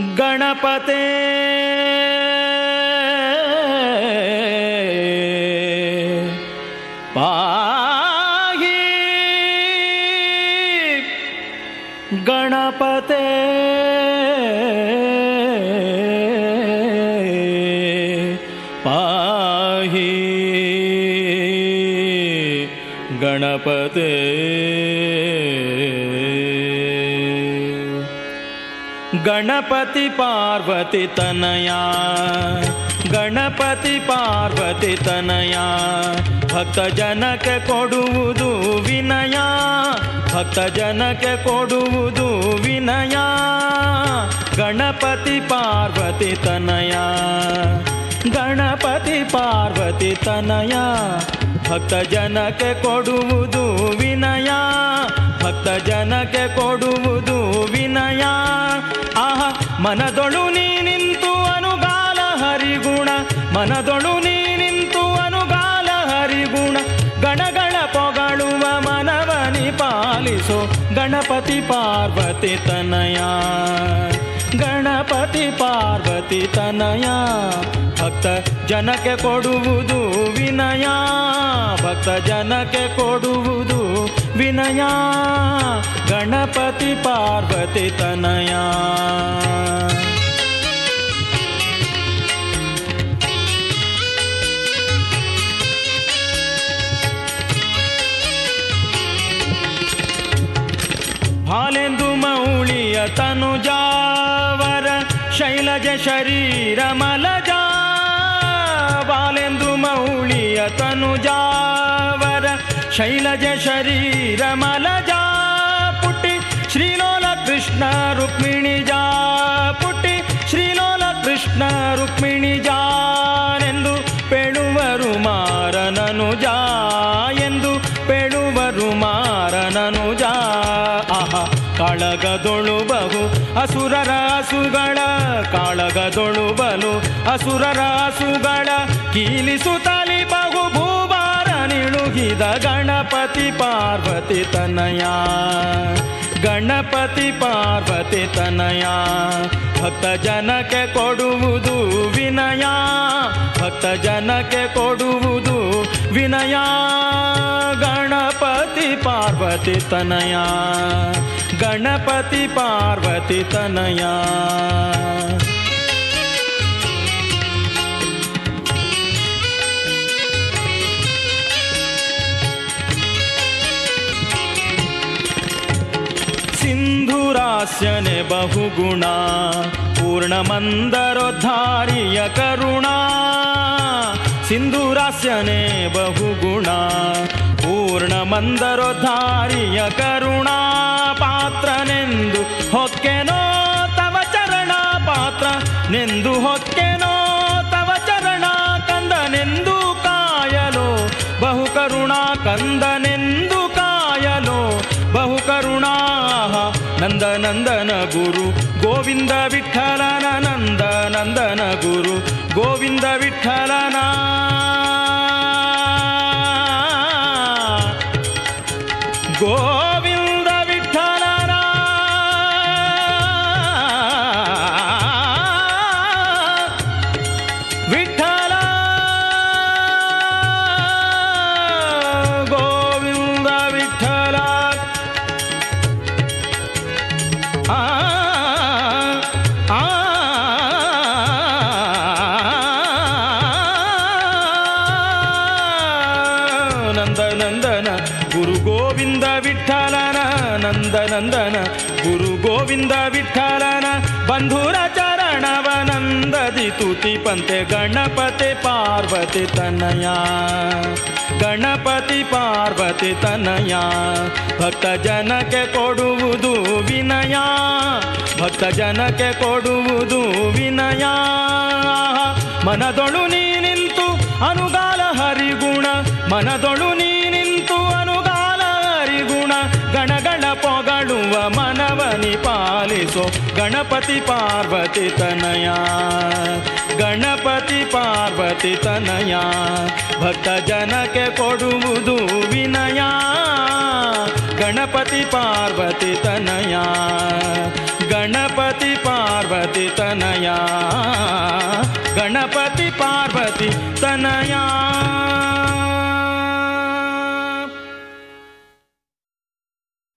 गणपते। पाहि गणपते। पाहि गणपते। ಗಣಪತಿ ಪಾರ್ವತಿ ತನಯ ಗಣಪತಿ ಪಾರ್ವತಿ ತನಯ ಭಕ್ತ ಜನಕ್ಕೆ ಕೊಡುವುದು ವಿನಯ ಭಕ್ತ ಜನಕ್ಕೆ ಕೊಡುವುದು ವಿನಯ ಗಣಪತಿ ಪಾರ್ವತಿ ತನಯ ಗಣಪತಿ ಪಾರ್ವತಿ ತನಯ ಭಕ್ತ ಜನಕ್ಕೆ ಕೊಡುವುದು ವಿನಯ ಭಕ್ತ ಜನಕ್ಕೆ ಕೊಡುವುದು ವಿನಯ ಆಹ ಮನದೊಳು ನೀ ನಿಂತು ಅನುಗಾಲ ಹರಿಗುಣ. ಮನದೊಳು ನೀ ನಿಂತು ಅನುಗಾಲ ಹರಿಗುಣ. ಗಣಗಳ ಪೊಗಳುವ ಮನವನಿ ಪಾಲಿಸೋ. ಗಣಪತಿ ಪಾರ್ವತಿ ತನಯ. ಗಣಪತಿ ಪಾರ್ವತಿ ತನಯ. ಭಕ್ತ ಜನಕ್ಕೆ ಕೊಡುವುದು ವಿನಯ. ಭಕ್ತ ಜನಕ್ಕೆ ಕೊಡುವುದು विनया गणपति पार्वती तनया भालेन्दु मौळिय तनुजावर शैलज शरीरमलजा भालेन्दु मौळिय तनुजा ತನುಜಾವರ ಶೈಲಜ ಶರೀರ ಮಲಜ ಪುಟ್ಟಿ ಶ್ರೀಲೋಲ ಕೃಷ್ಣ ರುಕ್ಮಿಣಿ ಜಾ ಪುಟ್ಟಿ ಶ್ರೀಲೋಲ ಕೃಷ್ಣ ರುಕ್ಮಿಣಿ ಜಾನೆಂದು ಪೇಳುವರು ಮಾರನನು ಜಾ ಎಂದು ಪೇಳುವರು ಮಾರನನು ಜಾ ಆಹ ಕಾಳಗದೊಳು ಬಹು ಅಸುರರ ಸುಗಳ ಕಾಳಗದೊಳು ನಿಳುಗಿದ ಗಣಪತಿ ಪಾರ್ವತಿ ತನಯ. ಗಣಪತಿ ಪಾರ್ವತಿ ತನಯ. ಭಕ್ತ ಜನಕ್ಕೆ ಕೊಡುವುದು ವಿನಯ. ಭಕ್ತ ಜನಕ್ಕೆ ಕೊಡುವುದು ವಿನಯ. ಗಣಪತಿ ಪಾರ್ವತಿ ತನಯ. ಗಣಪತಿ ಪಾರ್ವತಿ ತನಯ. स्य बहुगुणा पूर्ण मन्दरोद्धार्य करुणा। सिन्दूरास्य ने बहु गुणा पूर्ण करुणा। पात्रनेन्दु ನಂದ ನಂದನ ಗುರು ಗೋವಿಂದ ವಿಠಲನ ನಂದ ನಂದನ ಗುರು ಗೋವಿಂದ ವಿಠಲನ ನಂದನ, ಗುರು ಗೋವಿಂದ ವಿಠಲನ ನಂದ ನಂದನ ಗುರು ಗೋವಿಂದ ವಿಠಲನ ಬಂಧುರ ಚರಣವ ನಂದದಿ ತುತಿ ಪಂತೆ ಗಣಪತಿ ಪಾರ್ವತಿ ತನಯ ಗಣಪತಿ ಪಾರ್ವತಿ ತನಯ ಭಕ್ತ ಜನಕ್ಕೆ ಕೊಡುವುದು ವಿನಯ. ಭಕ್ತ ಜನಕ್ಕೆ ಕೊಡುವುದು ವಿನಯ. ಮನದೊಳು ನೀ ನಿಂತು ಅನುಗಾಲ ಹರಿಗುಣ. ಮನದೊಳು ಮನವನಿ ಪಾಲಿಸೋ ಗಣಪತಿ ಪಾರ್ವತಿ ತನಯ ಗಣಪತಿ ಪಾರ್ವತಿ ತನಯ ಭಕ್ತ ಜನಕ್ಕೆ ಕೊಡುವುದು ವಿನಯ ಗಣಪತಿ ಪಾರ್ವತಿ ತನಯ ಗಣ ಗಣಪತಿ ಪಾರ್ವತಿ ತನಯ ಗಣಪತಿ ಪಾರ್ವತಿ ತನಯ